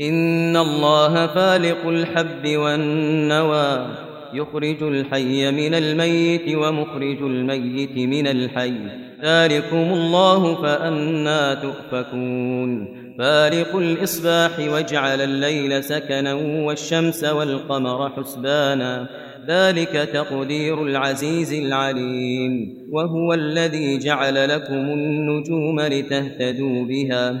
إن الله فالق الحب والنوى يخرج الحي من الميت ومخرج الميت من الحي ذلكم الله فأنا تؤفكون فارق الإصباح واجعل الليل سكنا والشمس والقمر حسبانا ذلك تقدير العزيز العليم وهو الذي جعل لكم النجوم لتهتدوا بها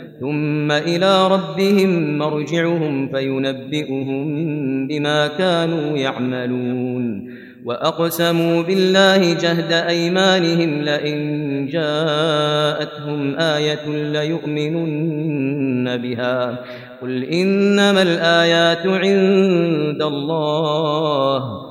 ثم إلى ربهم مرجعهم فينبئهم بما كانوا يعملون. وأقسموا بالله جهد أيمانهم لئن جاءتهم آية ليؤمنن بها. قل إنما الآيات عند الله.